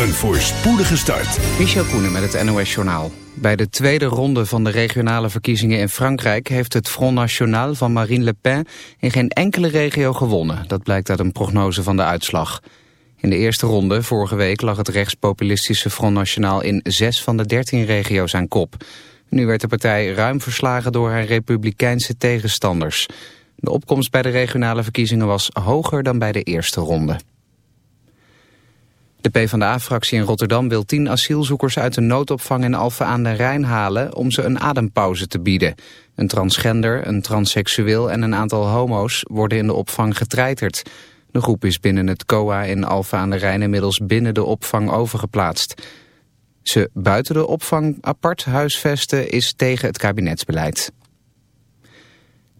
Een voorspoedige start. Michel Koenen met het NOS-journaal. Bij de tweede ronde van de regionale verkiezingen in Frankrijk... heeft het Front National van Marine Le Pen in geen enkele regio gewonnen. Dat blijkt uit een prognose van de uitslag. In de eerste ronde, vorige week, lag het rechtspopulistische Front National... in zes van de dertien regio's aan kop. Nu werd de partij ruim verslagen door haar republikeinse tegenstanders. De opkomst bij de regionale verkiezingen was hoger dan bij de eerste ronde. De PvdA-fractie in Rotterdam wil tien asielzoekers uit de noodopvang in Alphen aan de Rijn halen om ze een adempauze te bieden. Een transgender, een transseksueel en een aantal homo's worden in de opvang getreiterd. De groep is binnen het COA in Alphen aan de Rijn inmiddels binnen de opvang overgeplaatst. Ze buiten de opvang apart huisvesten is tegen het kabinetsbeleid.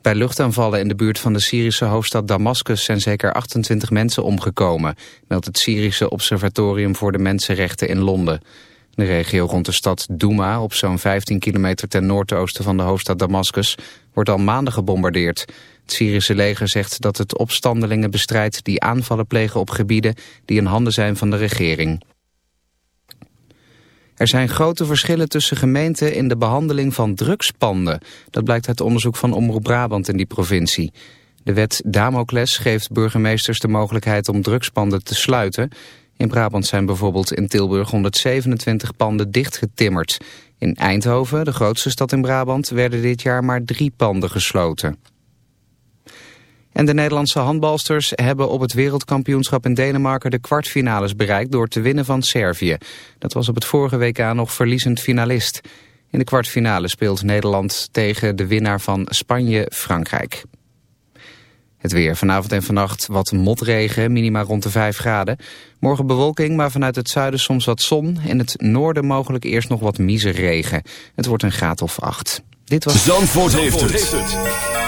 Bij luchtaanvallen in de buurt van de Syrische hoofdstad Damascus zijn zeker 28 mensen omgekomen, meldt het Syrische Observatorium voor de Mensenrechten in Londen. De regio rond de stad Douma, op zo'n 15 kilometer ten noordoosten van de hoofdstad Damascus, wordt al maanden gebombardeerd. Het Syrische leger zegt dat het opstandelingen bestrijdt die aanvallen plegen op gebieden die in handen zijn van de regering. Er zijn grote verschillen tussen gemeenten in de behandeling van drugspanden. Dat blijkt uit onderzoek van Omroep Brabant in die provincie. De wet Damocles geeft burgemeesters de mogelijkheid om drugspanden te sluiten. In Brabant zijn bijvoorbeeld in Tilburg 127 panden dichtgetimmerd. In Eindhoven, de grootste stad in Brabant, werden dit jaar maar drie panden gesloten. En de Nederlandse handbalsters hebben op het wereldkampioenschap in Denemarken de kwartfinales bereikt door te winnen van Servië. Dat was op het vorige WK nog verliezend finalist. In de kwartfinale speelt Nederland tegen de winnaar van Spanje-Frankrijk. Het weer vanavond en vannacht wat motregen, minima rond de 5 graden. Morgen bewolking, maar vanuit het zuiden soms wat zon. In het noorden mogelijk eerst nog wat regen. Het wordt een graad of 8. Dit was... Zandvoort, het.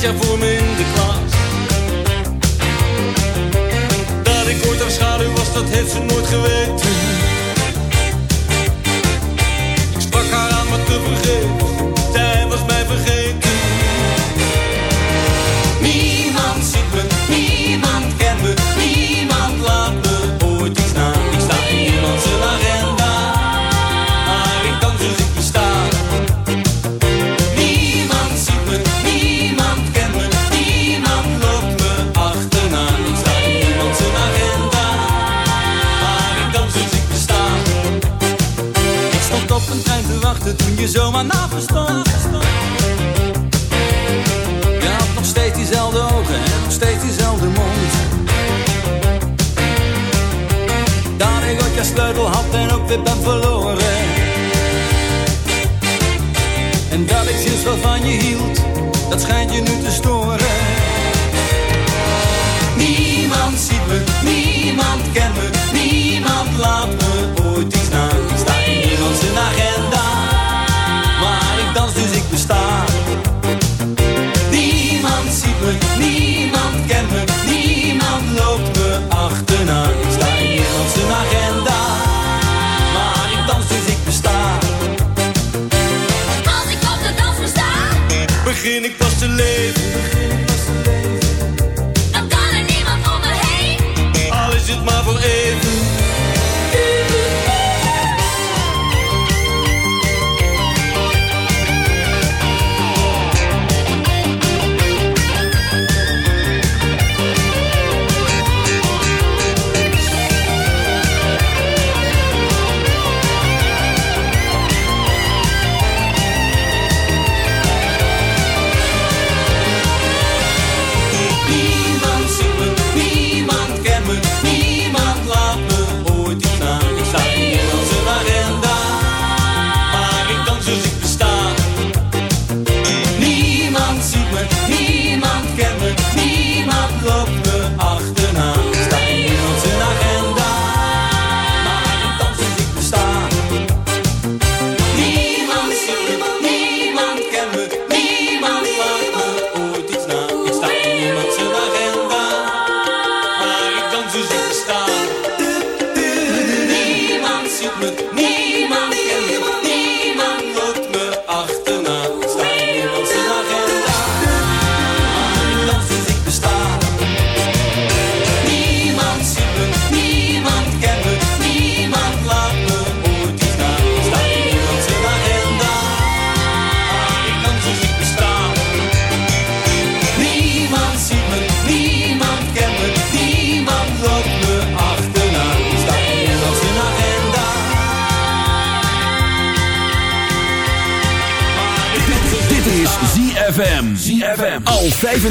déjà vous me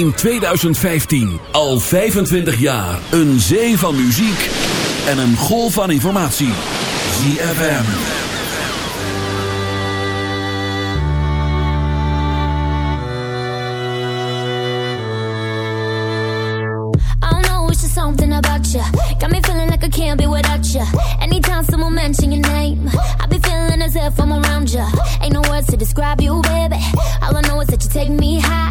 in 2015. Al 25 jaar. Een zee van muziek en een golf van informatie. ZFM. I know it's just something about you. Got me feeling like I can't be without you. Anytime someone mention your name, I be feeling as if I'm around you. Ain't no words to describe you, baby. All I know is that you take me high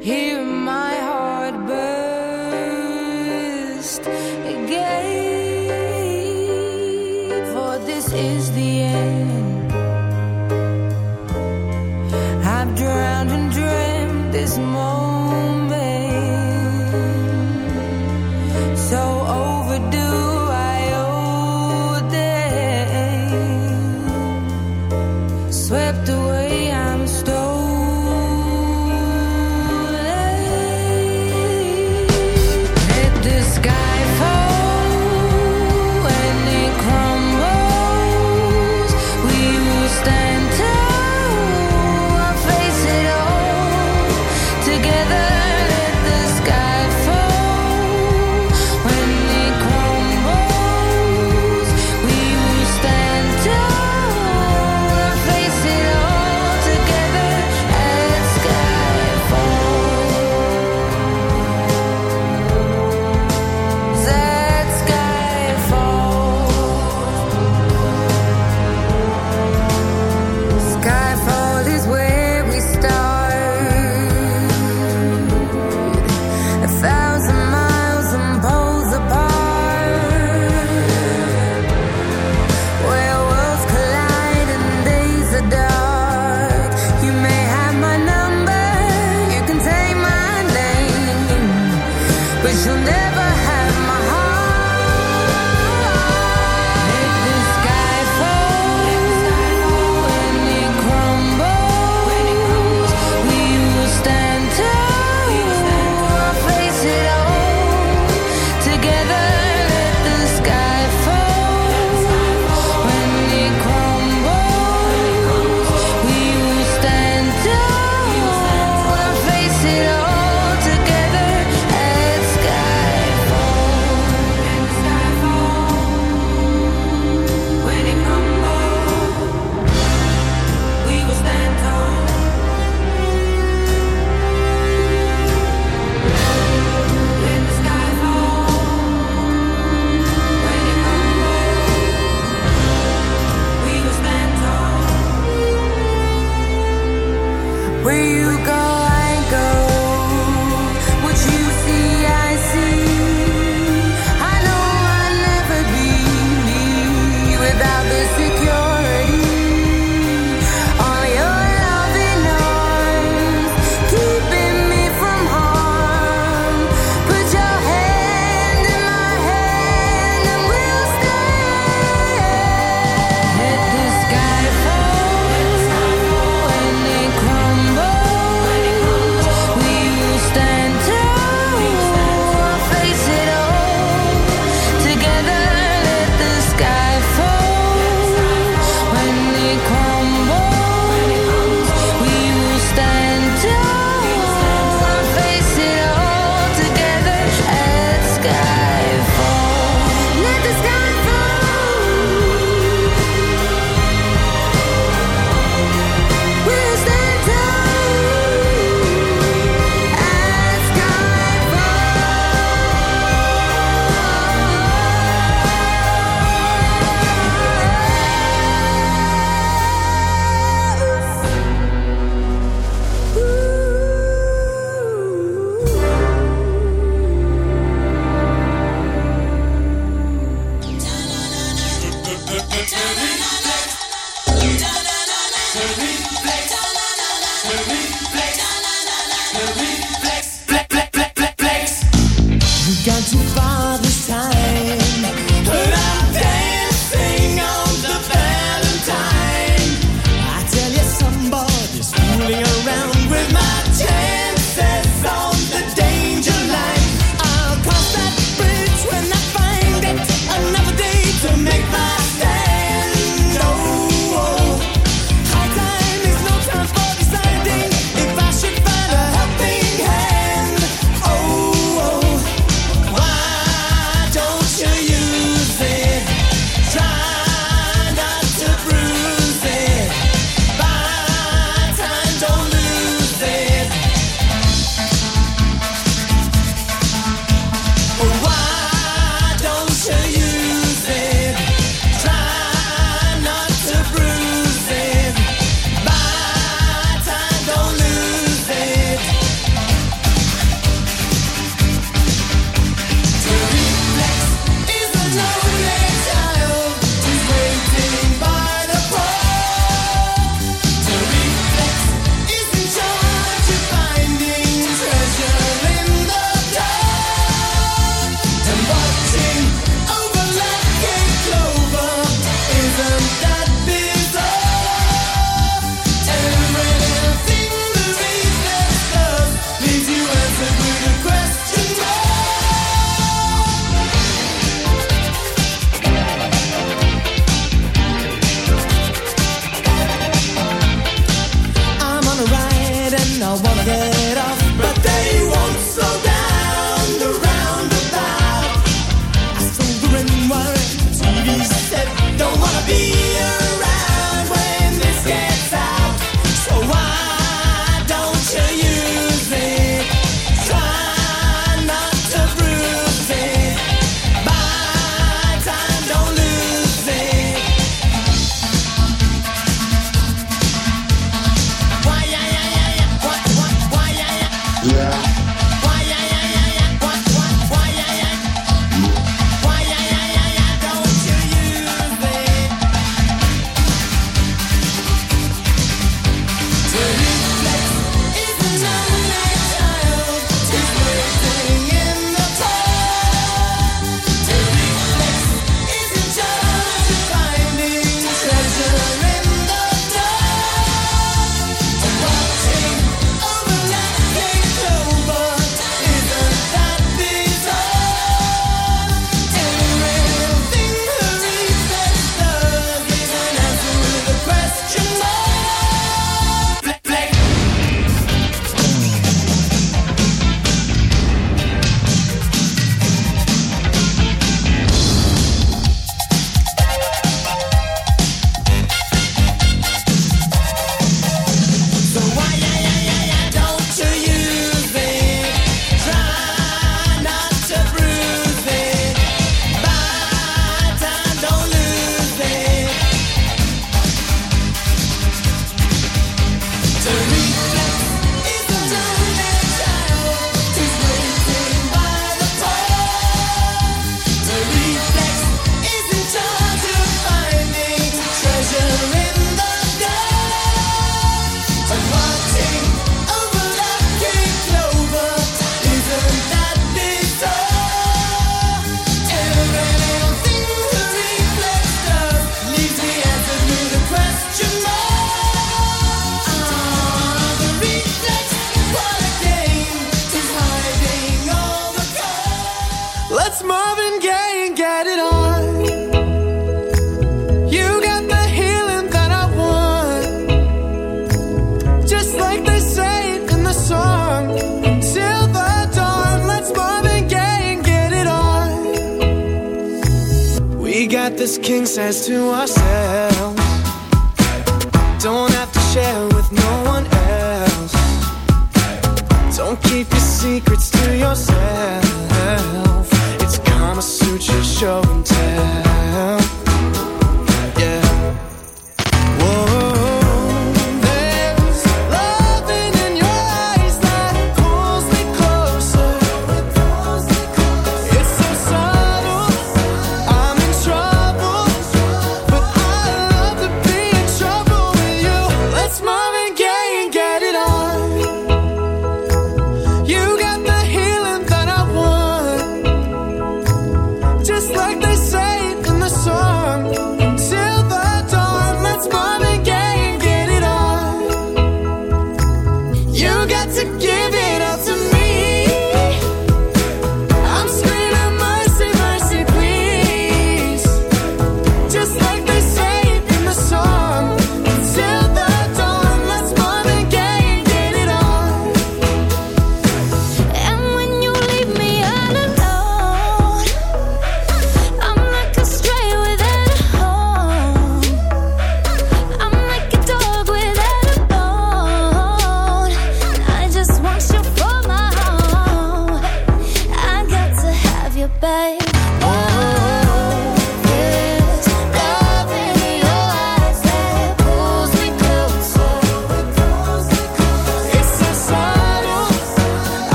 Hear my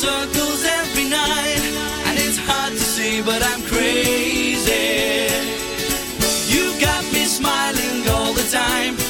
circles every night, and it's hard to see, but I'm crazy. You got me smiling all the time.